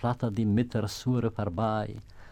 plata di mitter sure per